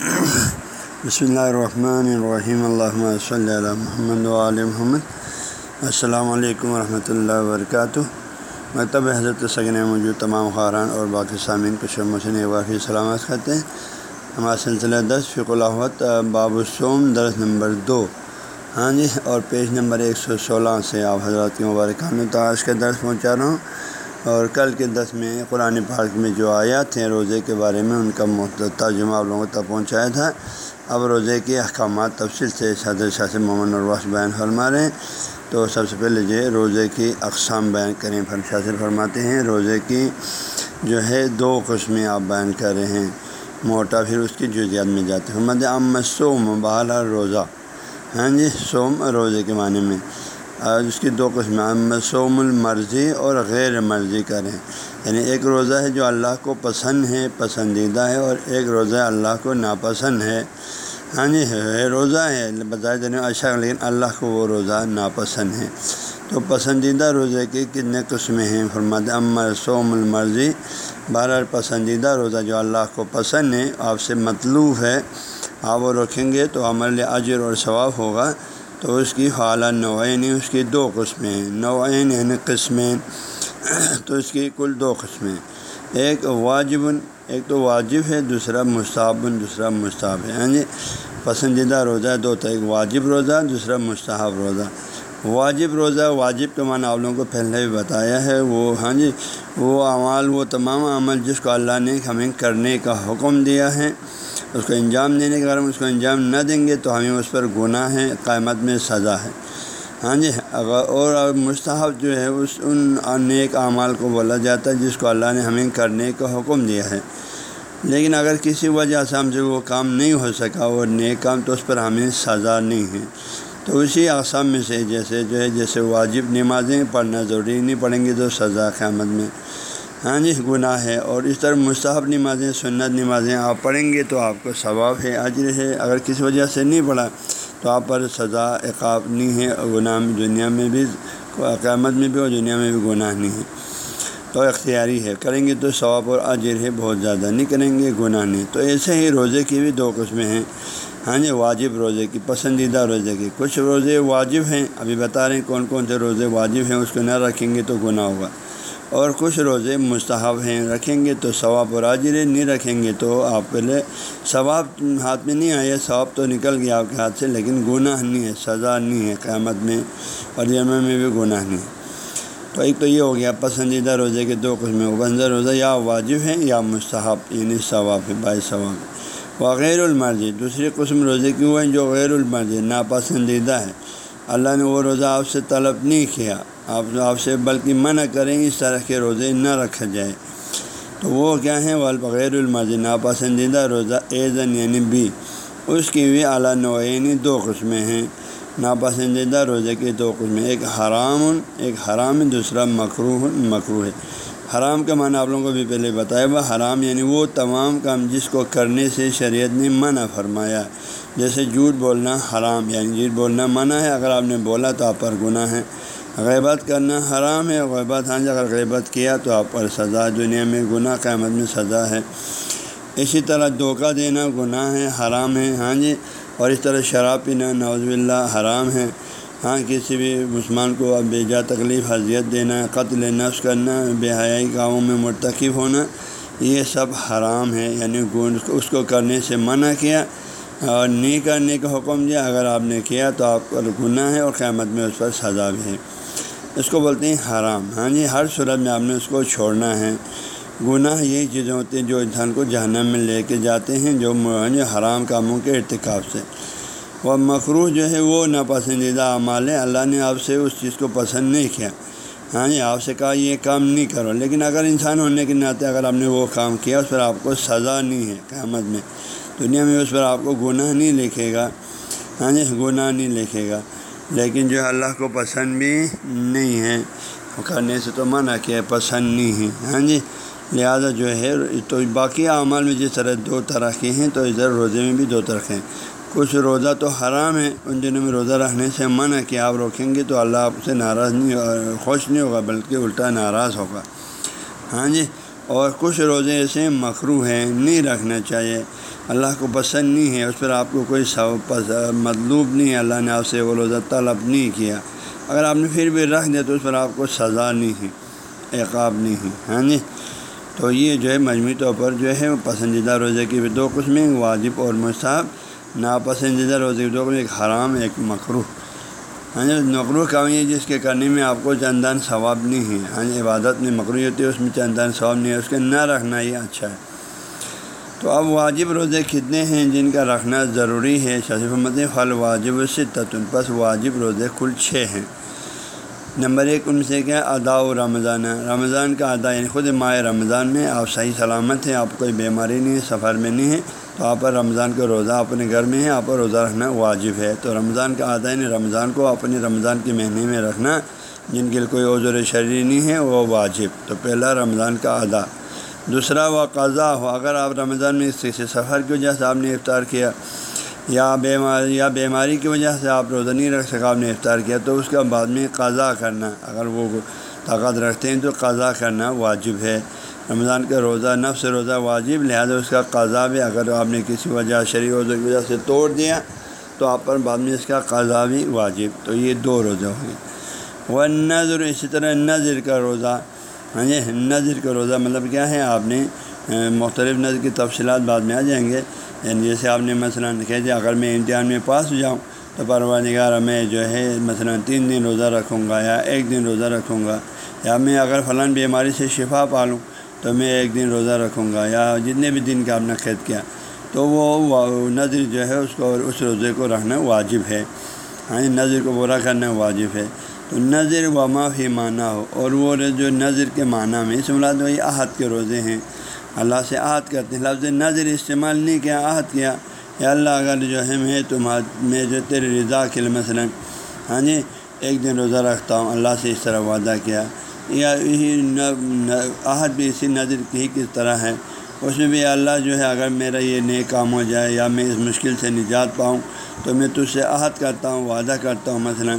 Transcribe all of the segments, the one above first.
بسم اللہ الرحمن الرحیم اللہ صلی اللہ محمد علیہ محمد السلام علیکم ورحمۃ اللہ وبرکاتہ مکتب حضرت سگن موجود تمام خاران اور باقی سامعین کو شمسن واقعی سلامت کرتے ہیں. ہمارا سلسلہ دس فق الحوت باب السوم درس نمبر دو. ہاں جی اور پیج نمبر ایک سو سولہ سے آپ حضرات کی مبارکہ میں تو آج کا درس پہنچا رہا ہوں. اور کل کے دس میں قرآن پاک میں جو آیات تھے روزے کے بارے میں ان کا ترجمہ آپ لوگوں تک پہنچایا تھا۔ اب روزے کے احکامات تفصیل سے صدر شاہ محمد الواس بیان فرما رہے ہیں۔ تو سب سے پہلے جو روزے کی اقسام بیان کریں۔ فن شاثر فرماتے ہیں، روزے کی جو ہے دو قسمیں آپ بیان کر رہے ہیں۔ موٹا پھر اس کی جزیات میں جاتے ہیں۔ محمد ام سوم بہال روزہ۔ ہاں جی سوم روزے کے معنی میں۔ اس کی دو قسمیں سوم المرضی اور غیر مرضی کریں۔ یعنی ایک روزہ ہے جو اللہ کو پسند ہے، پسندیدہ ہے، اور ایک روزہ اللہ کو ناپسند ہے۔ ہاں جی روزہ ہے۔ بتایا جانے اچھا لیکن اللہ کو وہ روزہ ناپسند ہے۔ تو پسندیدہ روزے کی کتنے قسمیں ہیں؟ فرماد امر سوم المرضی۔ بہر پسندیدہ روزہ جو اللہ کو پسند ہے، آپ سے مطلوب ہے، آپ وہ رکھیں گے تو عمل، اجر اور ثواب ہوگا۔ تو اس کی حالہ نوعین اس کی دو قسمیں ہیں۔ نوعین یعنی قسمیں تو اس کی کل دو قسمیں ایک واجب، ایک تو واجب ہے، دوسرا مستحب دوسرا مستحب ہے۔ ہاں جی پسندیدہ روزہ دو تو ایک واجب روزہ، دوسرا مستحب روزہ۔ واجب روزہ، واجب کے معنی آپ لوگوں کو پہلے بھی بتایا ہے، وہ ہاں جی وہ اعمال، وہ تمام عمل جس کو اللہ نے ہمیں کرنے کا حکم دیا ہے۔ اس کو انجام دینے کے بارے میں اس کو انجام نہ دیں گے تو ہمیں اس پر گناہ ہے قیامت میں سزا ہے۔ ہاں جی اگر اور مستحب جو ہے، اس ان نیک اعمال کو بولا جاتا ہے جس کو اللہ نے ہمیں کرنے کا حکم دیا ہے۔ لیکن اگر کسی وجہ سے ہم سے وہ کام نہیں ہو سکا، وہ نیک کام، تو اس پر ہمیں سزا نہیں ہے۔ تو اسی اقسام میں سے جیسے جو ہے، جیسے واجب نمازیں پڑھنا ضروری نہیں پڑھیں گے تو سزا قیامت میں۔ ہاں جی گناہ ہے اور اس طرح مستحب نمازیں، سنت نمازیں آپ پڑھیں گے تو آپ کو ثواب ہے عجر ہے۔ اگر کسی وجہ سے نہیں پڑھا تو آپ پر سزا، عقاب نہیں ہے گناہ دنیا میں بھی، قیامت میں بھی اور دنیا میں بھی گناہ نہیں ہے۔ تو اختیاری ہے، کریں گے تو ثواب اور عجر ہے، بہت زیادہ نہیں کریں گے، گناہ نہیں۔ تو ایسے ہی روزے کی بھی دو قسمیں ہیں۔ ہاں جی واجب روزے کی، پسندیدہ روزے کی۔ کچھ روزے واجب ہیں، ابھی بتا رہے ہیں کون کون سے روزے واجب ہیں، اس کو نہ رکھیں گے تو گناہ ہوگا۔ اور کچھ روزے مستحب ہیں، رکھیں گے تو ثواب و راجر نہیں رکھیں گے تو آپ پہلے ثواب ہاتھ میں نہیں آئے ثواب تو نکل گیا آپ کے ہاتھ سے، لیکن گناہ نہیں ہے، سزا نہیں ہے قیامت میں اور جمع میں بھی گناہ نہیں۔ ہے تو ایک تو یہ ہو گیا پسندیدہ روزے کے دو قسمیں بنظر روزہ یا واجب ہیں یا مستحب یعنی ثواب ہے باعث ثواب۔ و غیر المرضی، دوسری قسم روزے کی وہ ہیں جو غیر المرضی، ناپسندیدہ ہے۔ اللہ نے وہ روزہ آپ سے طلب نہیں کیا۔ آپ آپ سے بلکہ منع کریں اس طرح کے روزے نہ رکھا جائے تو وہ کیا ہیں؟ والغیر المرضی ناپسندیدہ روزہ اے زن یعنی بی۔ اس کی بھی اعلیٰ نوعینی دو قسمیں ہیں۔ ناپسندیدہ روزے کی دو قسمیں، ایک حرام ایک حرام، دوسرا مکروح مکرو ہے حرام کا معنی آپ لوگوں کو بھی پہلے بتایا، وہ حرام یعنی وہ تمام کام جس کو کرنے سے شریعت نے منع فرمایا۔ جیسے جھوٹ بولنا حرام یعنی جھوٹ بولنا منع ہے، اگر آپ نے بولا تو آپ پر گناہ ہے۔ غیبت کرنا حرام ہے، غیبت ہاں جی اگر غیبت کیا تو آپ پر سزا دنیا میں گناہ، قیامت میں سزا ہے۔ اسی طرح دھوکہ دینا گناہ ہے، حرام ہے ہاں جی۔ اور اس طرح شراب پینا نوز اللہ حرام ہے۔ ہاں کسی بھی مسلمان کو اب جا تکلیف حضیت دینا، قتل، نفس کرنا، بے حیائی گاؤں میں مرتکب ہونا، یہ سب حرام ہے۔ یعنی اس کو کرنے سے منع کیا اور نہیں کرنے کا حکم دیا، اگر آپ نے کیا تو آپ پر گناہ ہے اور قیامت میں اس پر سزا بھی ہے۔ اس کو بولتے ہیں حرام۔ ہاں جی ہر صورت میں آپ نے اس کو چھوڑنا ہے۔ گناہ یہی چیزیں ہوتی ہیں جو انسان کو جہنم میں لے کے جاتے ہیں، جو ہاں جی، حرام کاموں کے ارتکاب سے۔ وہ مخروح جو ہے وہ ناپسندیدہ اعمال ہے۔ اللہ نے آپ سے اس چیز کو پسند نہیں کیا۔ ہاں جی آپ سے کہا یہ کام نہیں کرو۔ لیکن اگر انسان ہونے کے ناطے اگر آپ نے وہ کام کیا، اس پر آپ کو سزا نہیں ہے قیامت میں۔ دنیا میں اس پر آپ کو گناہ نہیں لکھے گا۔ ہاں جی گناہ نہیں لکھے گا۔ لیکن جو اللہ کو پسند بھی نہیں ہے کرنے سے تو منع کیا پسند نہیں ہے۔ ہاں جی لہٰذا جو ہے، تو باقی اعمال میں جس طرح دو طرح کے ہیں، تو ادھر روزے میں بھی دو طرح ہیں۔ کچھ روزہ تو حرام ہے، ان دنوں میں روزہ رکھنے سے منع کیا۔ آپ روکیں گے تو اللہ آپ سے ناراض نہیں، خوش نہیں ہوگا، بلکہ الٹا ناراض ہوگا۔ ہاں جی اور کچھ روزے ایسے مکرو ہیں، نہیں رکھنا چاہیے۔ اللہ کو پسند نہیں ہے اس پر آپ کو کوئی مطلوب نہیں ہے، اللہ نے آپ سے وہ روزہ طلب نہیں کیا۔ اگر آپ نے پھر بھی رکھ دیا تو اس پر آپ کو سزا نہیں ہے، عقاب نہیں ہے ہاں جی؟ تو یہ جو ہے مجموعی طور پر جو ہے پسندیدہ روزے کی بھی دو قسمیں، واجب اور مصحب ناپسندیدہ روزے کی دو قسم ایک حرام، ایک مکرو ہاں جی مکرو کا یہ جس کے کرنے میں آپ کو چندان ثواب نہیں ہے۔ ہاں جی عبادت میں مکرو ہوتی ہے، اس میں چندان ثواب نہیں ہے، اس کے نہ رکھنا یہ اچھا ہے۔ تو اب واجب روزے کتنے ہیں جن کا رکھنا ضروری ہے؟ شفیف مت پھل واجب سے پس واجب روزے کل چھ ہیں۔ نمبر ایک، ان سے کیا ادا و رمضان ہے؟ رمضان کا ادا یعنی خود ماہ رمضان میں آپ صحیح سلامت ہیں، آپ کوئی بیماری نہیں ہے، سفر میں نہیں ہے تو آپ پر رمضان کا روزہ اپنے گھر میں ہے، آپ پر روزہ رکھنا واجب ہے۔ تو رمضان کا ادا یعنی رمضان کو اپنی رمضان کے مہینے میں رکھنا، جن کے لیے کوئی عذر شریر نہیں ہے، وہ واجب۔ تو پہلا رمضان کا ادا۔ دوسرا وہ قضا ہو، اگر آپ رمضان میں کسی سفر کی وجہ سے آپ نے افطار کیا، یا بیماری یا بیماری کی وجہ سے آپ روزہ نہیں رکھ سکا آپ نے افطار کیا، تو اس کا بعد میں قضا کرنا، اگر وہ طاقت رکھتے ہیں تو قضا کرنا واجب ہے۔ رمضان کا روزہ نفس روزہ واجب، لہٰذا اس کا قضا بھی اگر آپ نے کسی وجہ شریک روزہ کی وجہ سے توڑ دیا، تو آپ پر بعد میں اس کا قضا بھی واجب۔ تو یہ دو روزہ ہو گئے وہ نظر اسی طرح نظر کا روزہ۔ ہاں جی نظر کا روزہ مطلب کیا ہے؟ آپ نے مختلف نظر کی تفصیلات بعد میں آ جائیں گے۔ یعنی جیسے آپ نے مثلاً کہہ دیا جی، اگر میں امتحان میں پاس ہو جاؤں، تو پروانگار میں جو ہے مثلاً تین دن روزہ رکھوں گا یا ایک دن روزہ رکھوں گا۔ یا میں اگر فلاں بیماری سے شفا پالوں، تو میں ایک دن روزہ رکھوں گا۔ یا جتنے بھی دن کا آپ نے قید کیا، تو وہ نظر جو ہے اس کو اس روزے کو رکھنا واجب ہے۔ ہاں جی، نظر کو برا کرنا واجب ہے۔ تو نظر و معافی معنی ہو اور وہ جو نظر کے معنی میں اس مراد وہی احد کے روزے ہیں۔ اللہ سے عہد کرتے ہیں۔ لفظ نظر استعمال نہیں کیا، عہد کیا۔ یا اللہ، اگر جو ہے میں تم میں جو تیری رضا کے لیے مثلاً ہاں جی ایک دن روزہ رکھتا ہوں، اللہ سے اس طرح وعدہ کیا۔ یا یہی عہد بھی اسی نظر کی کس طرح ہے۔ اس میں بھی اللہ جو ہے، اگر میرا یہ نئے کام ہو جائے یا میں اس مشکل سے نجات پاؤں، تو میں تجھ سے عہد کرتا ہوں، وعدہ کرتا ہوں مثلاً۔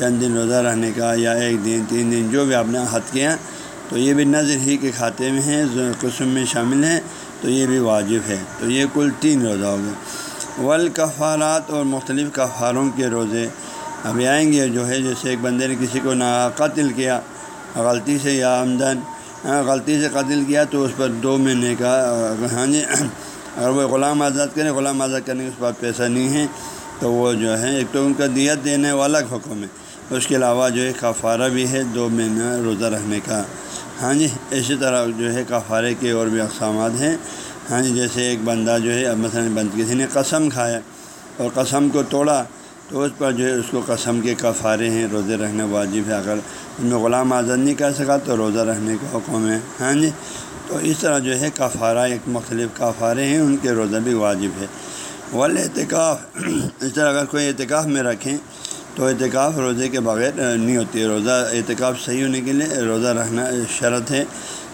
چند دن روزہ رہنے کا یا ایک دن، تین دن، جو بھی آپ نے عہد کیا تو یہ بھی نظر ہی کے کھاتے میں ہیں قسم میں شامل ہیں، تو یہ بھی واجب ہے۔ تو یہ کل تین روزہ ہو گئے۔ ولکفارات اور مختلف کفاروں کے روزے ابھی آئیں گے، جو ہے، جیسے ایک بندے نے کسی کو نہ قتل کیا، غلطی سے یا آمدن ہاں، غلطی سے قتل کیا، تو اس پر دو مہینے کا ہاں جی اگر وہ غلام آزاد کریں، غلام آزاد کرنے کے اس پاس پیسہ نہیں ہے، تو وہ جو ہے، ایک تو ان کا دیت دینے والا حکم ہے۔ اس کے علاوہ جو ہے کفارہ بھی ہے، دو مہینہ روزہ رکھنے کا۔ ہاں جی اسی طرح جو ہے کفارے کے اور بھی اقسامات ہیں۔ ہاں جی جیسے ایک بندہ جو ہے مثلاً بند کسی نے قسم کھایا اور قسم کو توڑا، تو اس پر جو ہے اس کو قسم کے کفارے ہیں، روزے رکھنے واجب ہے۔ اگر ان میں غلام آزاد نہیں کر سکا تو روزہ رکھنے کا حکم ہے۔ ہاں جی تو اس طرح جو ہے کفارہ ایک مختلف کفارے ہیں، ان کے روزہ بھی واجب ہے۔ ول اعتکاف اس طرح اگر کوئی اعتکاف میں رکھیں تو اعتکاف روزے کے بغیر نہیں ہوتی۔ ہے روزہ اعتکاف صحیح ہونے کے لیے روزہ رکھنا شرط ہے۔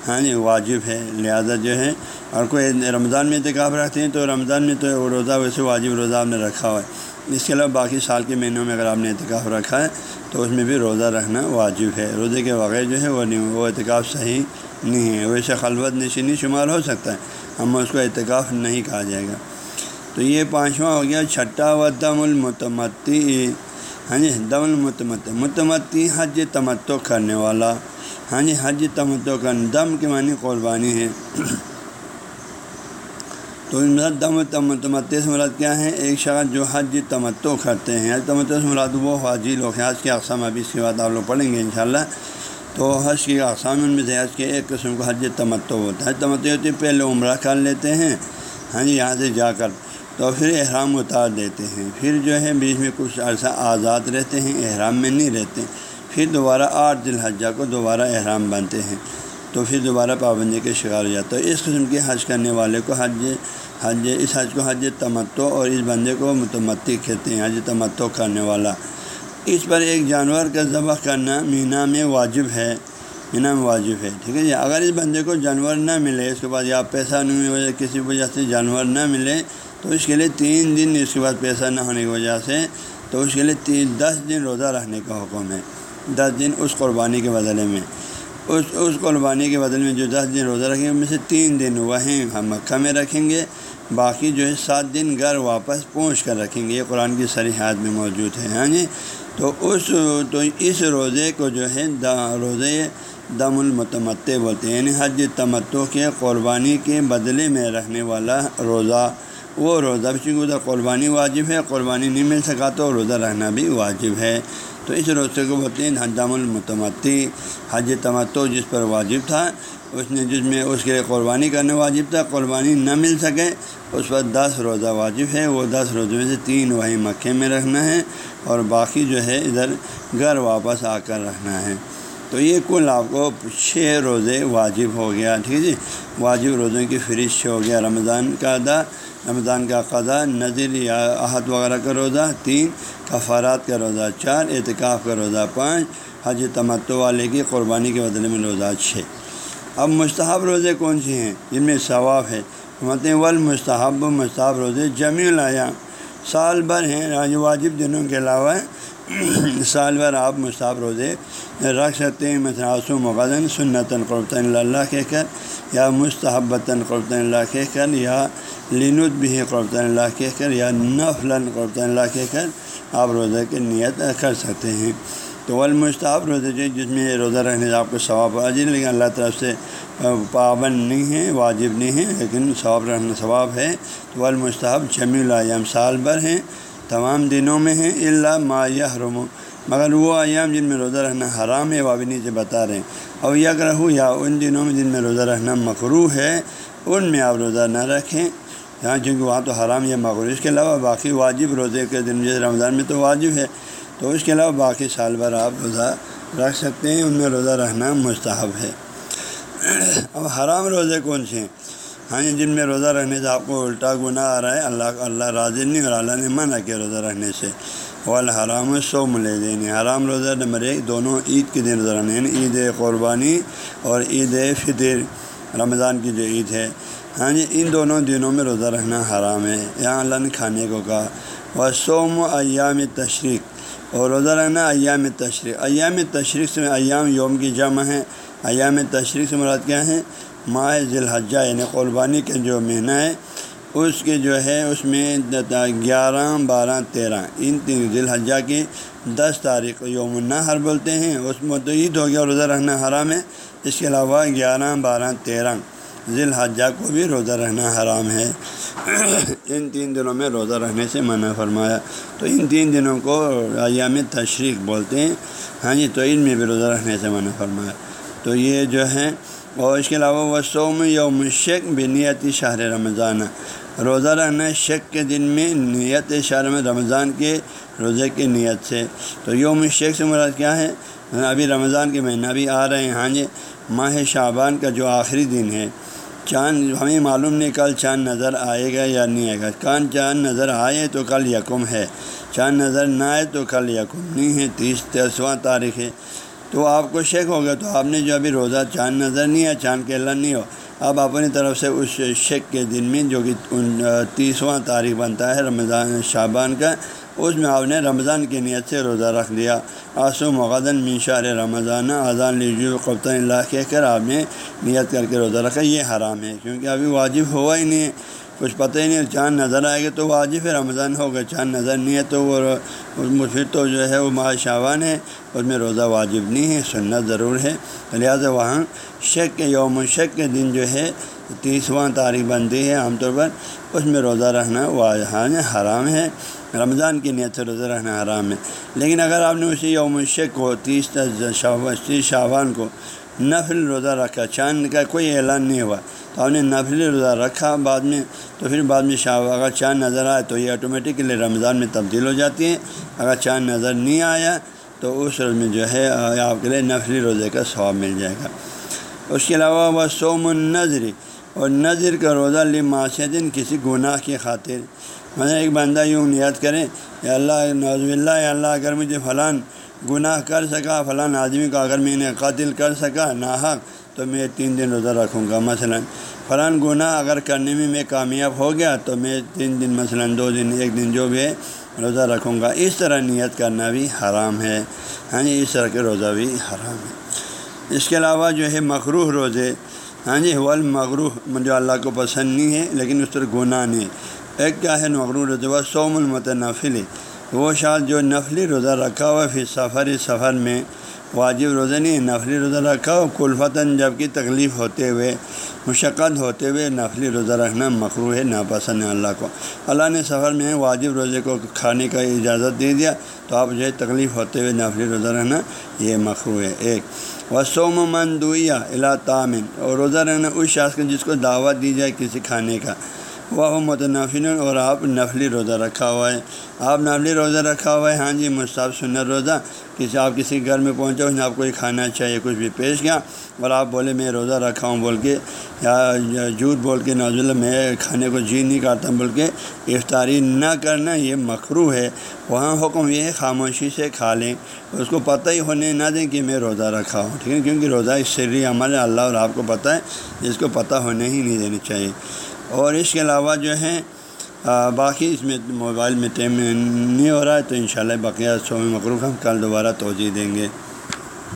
ہاں جی واجب ہے، لہذا جو ہے، اور کوئی رمضان میں اعتکاف رکھتے ہیں تو رمضان میں تو روزہ ویسے واجب روزہ آپ نے رکھا ہوا ہے۔ اس کے علاوہ باقی سال کے مہینوں میں اگر آپ نے اعتکاف رکھا ہے، تو اس میں بھی روزہ رکھنا واجب ہے۔ روزے کے بغیر جو ہے، وہ نہیں، وہ اعتکاف صحیح نہیں ہے۔ ویسے خلوت نشینی شمار ہو سکتا ہے ہم اس کو اعتکاف نہیں کہا جائے گا۔ تو یہ پانچواں ہو گیا، چھٹا و دم المتمتی۔ ہاں جی دم المتمت متمتی حج تمتو کرنے والا۔ ہاں جی حج تمتو کر دم کے معنی قربانی ہے۔ تو دم تمت سے مراد کیا ہے؟ ایک شخص جو حج تمتو کرتے ہیں۔ حج تمتو سے مراد وہ حاجی لوگ حج کے اقسام ابھی اس کے بعد آپ لوگ پڑھیں گے انشاءاللہ۔ تو حج کی اقسام ان میں سے حج کے ایک قسم کو حج تمتو ہوتا ہے۔ حج تمتو ہوتی ہے، پہلے عمرہ کر لیتے ہیں۔ ہاں جی یہاں سے جا کر تو پھر احرام اتار دیتے ہیں۔ پھر جو ہے بیچ میں کچھ عرصہ آزاد رہتے ہیں، احرام میں نہیں رہتے۔ پھر دوبارہ آٹھ دل حجہ کو دوبارہ احرام بنتے ہیں۔ تو پھر دوبارہ پابندی کے شکار ہو جاتا ہے اس قسم کے حج کرنے والے کو حج حج، اس حج کو حج تمتو اور اس بندے کو متمتی کہتے ہیں، حج تمتو کرنے والا۔ اس پر ایک جانور کا ذبح کرنا مینا میں واجب ہے۔ مینا میں واجب ہے، ٹھیک ہے جی؟ اگر اس بندے کو جانور نہ ملے، اس کے بعد یا پیسہ نہیں وجہ کسی وجہ سے جانور نہ ملے تو اس کے لیے تین دن اس کے بعد پیسہ نہ ہونے کی وجہ سے تو اس کے لیے تین دس دن روزہ رکھنے کا حکم ہے۔ دس دن اس قربانی کے بدلے میں۔ اس اس قربانی کے بدل میں جو دس دن روزہ رکھیں گے، ان میں سے تین دن وہیں ہم مکہ میں رکھیں گے۔ باقی جو ہے سات دن گھر واپس پہنچ کر رکھیں گے۔ یہ قرآن کی صریحات میں موجود ہے ہاں جی؟ تو اس تو اس روزے کو جو ہے روزے دم المتمتع بولتے ہیں۔ یعنی حج تمتو کے، قربانی کے بدلے میں رکھنے والا روزہ وہ روزہ بھی چونکہ ادھر قربانی واجب ہے، قربانی نہیں مل سکا تو روزہ رہنا بھی واجب ہے۔ تو اس روزے کو بولتے ہیں حجام المتمتی، حج تمتو جس پر واجب تھا، اس نے جس میں اس کے لیے قربانی کرنے واجب تھا، قربانی نہ مل سکے، اس پر دس روزہ واجب ہے۔ وہ دس روزے میں سے تین وہیں مکے میں رکھنا ہے اور باقی جو ہے ادھر گھر واپس آ کر رکھنا ہے۔ تو یہ کل آپ کو چھ روزے واجب ہو گیا، ٹھیک ہے جی؟ واجب روزوں کی فرش ہو گیا، رمضان کا ادا۔ رمضان کا قضا نظر یا احد وغیرہ کا روزہ، تین، کفارات کا روزہ، چار، اعتکاف کا روزہ، پانچ، حج تمتو والے کی قربانی کے بدلے میں روزہ، چھ۔ اب مستحب روزے کون سے ہیں؟ جن میں ثواب ہے۔ مطلب والمستحب، مستحب روزے جمی الیا سال بھر ہیں واجب دنوں کے علاوہ سال بھر آپ مستحب روزے رکھ سکتے ہیں۔ مثلا آسو مغذن، سنتاً قربۃ اللہ کہہ کر، یا مستحبتاً قربۃ اللہ کہہ کر، یا لینت بھی قربۃ اللہ کہہ کر یا نفلاً قربۃ اللہ کہہ کر آپ روزہ کی نیت کر سکتے ہیں۔ تو المشتاب روزے جو جس میں روزہ رہنے سے آپ کو ثواب حاضر لیکن اللہ طرف سے پابند نہیں ہے واجب نہیں ہے لیکن ثواب رہنا ثواب ہے۔ تو المشتاب جمی الایام، سال بھر ہیں، تمام دنوں میں ہیں اللہ ما حرم مگر وہ ایام جن میں روزہ رہنا حرام ہے، وہ بھی نیچے بتا رہے ہیں۔ اور یک رہو یا ان دنوں میں جن میں روزہ رہنا مقروع ہے، ان میں آپ روزہ نہ رکھیں۔ یہاں چونکہ وہاں تو حرام یا مغرو اس کے علاوہ باقی واجب روزے کے دن جیسے رمضان میں تو واجب ہے۔ تو اس کے علاوہ باقی سال بھر آپ روزہ رکھ سکتے ہیں۔ ان میں روزہ رہنا مستحب ہے۔ اب حرام روزے کون سے ہیں؟ ہاں جن میں روزہ رہنے سے آپ کو الٹا گناہ آ رہا ہے، اللہ اللہ راضی نہیں اور اللہ نے منع کیا روزہ رہنے سے۔ والحرام سو ملے دین حرام روزہ نمبر ایک، دونوں عید کے دن روزہ رہنے یعنی عید قربانی اور عید فطر۔ رمضان کی جو عید ہے ہاں جی ان دونوں دنوں میں روزہ رہنا حرام ہے۔ یہاں اللہ نے کھانے کو کہا وہ سوم و ایام تشریق اور روزہ رہنا ایام تشریق ایام تشریق سے ایام یوم کی جمع ہے ایام تشریق سے مراد کیا ہے ماہ ذی الحجہ یعنی قربانی کے جو مہینہ ہے، اس کے جو ہے، اس میں گیارہ، بارہ، تیرہ۔ ان تین ذی الحجہ کی دس تاریخ یوم النحر بولتے ہیں۔ اس میں تو عید ہو گیا روزہ رہنا حرام ہے۔ اس کے علاوہ گیارہ، بارہ، تیرہ۔ ذی الحجہ کو بھی روزہ رہنا حرام ہے۔ ان تین دنوں میں روزہ رہنے سے منع فرمایا۔ تو ان تین دنوں کو ایام تشریق بولتے ہیں۔ ہاں جی تو ان میں بھی روزہ رہنے سے منع فرمایا۔ تو یہ جو ہے، اور اس کے علاوہ وہ سوم یوم شک بھی شہر رمضان۔ روزہ رہنا شک کے دن میں نیت شہر میں رمضان کے روزے کی نیت سے۔ تو یوم شیخ سے مراد کیا ہے؟ ابھی رمضان کے مہینہ بھی آ رہے ہیں۔ ہاں جی ماہ شعبان کا جو آخری دن ہے۔ چاند ہمیں معلوم نہیں کل چاند نظر آئے گا یا نہیں آئے گا۔ کان چاند نظر آئے تو کل یکم ہے، چاند نظر نہ آئے تو کل یکم نہیں ہے۔ تیس، تیسواں تاریخ ہے۔ تو آپ کو شک ہوگا تو آپ نے جو ابھی روزہ چاند نظر نہیں ہے، چاند کے اللہ نہیں ہو۔ اب اپنی طرف سے اس شک کے دن میں جو کہ تیسواں تاریخ بنتا ہے، رمضان شعبان کا اس میں آپ نے رمضان کی نیت سے روزہ رکھ لیا۔ آسو مغدن مینشار رمضان اذان لیجو قبط اللہ کہہ کر آپ نے نیت کر کے روزہ رکھا۔ یہ حرام ہے، کیونکہ ابھی واجب ہوا ہی نہیں۔ ہے کچھ پتہ ہی نہیں چاند نظر آئے گا تو واجب ہے رمضان ہوگا چاند نظر نہیں ہے تو وہ پھر تو جو ہے وہ ماہ شاوان ہے۔ اس میں روزہ واجب نہیں ہے، سنت ضرور ہے۔ لہٰذا وہاں شک کے یوم شک کے دن جو ہے، تیسواں تاریخ بنتی ہے عام طور پر۔ اس میں روزہ رہنا واضح حرام ہے۔ رمضان کی نیت سے روزہ رہنا حرام ہے۔ لیکن اگر آپ نے اسی یوم شک کو، تیس تیس شاوان کو نفل روزہ رکھا، چاند کا کوئی اعلان نہیں ہوا، تو آپ نے نفل روزہ رکھا بعد میں، تو پھر بعد میں شاہ، اگر چاند نظر آئے تو یہ آٹومیٹکلی رمضان میں تبدیل ہو جاتی ہے۔ اگر چاند نظر نہیں آیا تو اس روز میں جو ہے، آپ کے لیے نفلی روزے کا ثواب مل جائے گا۔ اس کے علاوہ وہ سوم النظری اور نظر کا روزہ دن کسی گناہ کی خاطر مطلب ایک بندہ یوں نیت کرے یا اللہ نوز اللہ یا اللہ، اگر مجھے فلان گناہ کر سکا فلاں آدمی کو اگر میں نے قتل کر سکا، ناحق، تو میں تین دن روزہ رکھوں گا، مثلا۔ فلاں گناہ اگر کرنے میں میں کامیاب ہو گیا، تو میں تین دن، مثلا دو دن، ایک دن جو بھی ہے، روزہ رکھوں گا۔ اس طرح نیت کرنا بھی حرام ہے۔ ہاں جی اس طرح کے روزہ بھی حرام ہے۔ اس کے علاوہ جو ہے مغروح روزے۔ ہاں جی ول مغروح جو اللہ کو پسند نہیں ہے، لیکن اس طرح گناہ نہیں۔ ایک کیا ہے مغروح روزے سوم المتنفل وہ شاید جو نفلی روزہ رکھا ہوا پھر سفر سفر میں واجب روزہ نہیں، نفلی روزہ رکھا ہو کلفتاً جبکہ تکلیف ہوتے ہوئے، مشقت ہوتے ہوئے نفلی روزہ رکھنا مخرو ہے، ناپسند ہے اللہ کو۔ اللہ نے سفر میں واجب روزے کو کھانے کا اجازت دے دیا، تو آپ جو ہے تکلیف ہوتے ہوئے نفلی روزہ رہنا یہ مخرو ہے۔ ایک وسوم مندویا اللہ تعمن اور روزہ رہنا اس شخص جس کو دعوت دی جائے کسی کھانے کا۔ وہ متنفن اور آپ نفلی روزہ رکھا ہوا ہے۔ آپ نفلی روزہ رکھا ہوا ہے ہاں جی مصطف سنر روزہ۔ کسی، آپ کسی گھر میں پہنچے ہوئے آپ کوئی کھانا چاہیے، کچھ بھی پیش کیا اور آپ بولے، میں روزہ رکھا ہوں، بول کے یا جھوٹ بول کے نوز میں کھانے کو جی نہیں کرتا بول کے افطاری نہ کرنا، یہ مخرو ہے۔ وہاں حکم یہ خاموشی سے کھا لیں۔ اس کو پتہ ہی ہونے نہ دیں کہ میں روزہ رکھا ہوں، ٹھیک ہے؟ کیونکہ روزہ اس سری عمل اللہ اور آپ کو پتہ ہے، اس کو پتہ ہونے ہی نہیں دینی چاہیے۔ اور اس کے علاوہ جو ہے باقی اس میں موبائل میں ٹائم نہیں ہو رہا ہے تو انشاءاللہ شاء اللہ بقیہ سو مقروف ہم کل دوبارہ توجہ دیں گے۔